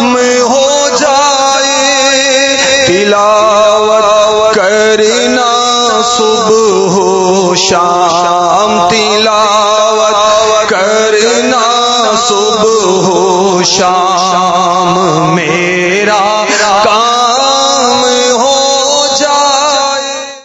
میں ہو جائے تلاوت کرنا صبح شام تلاوت کرنا صبح ہو شام۔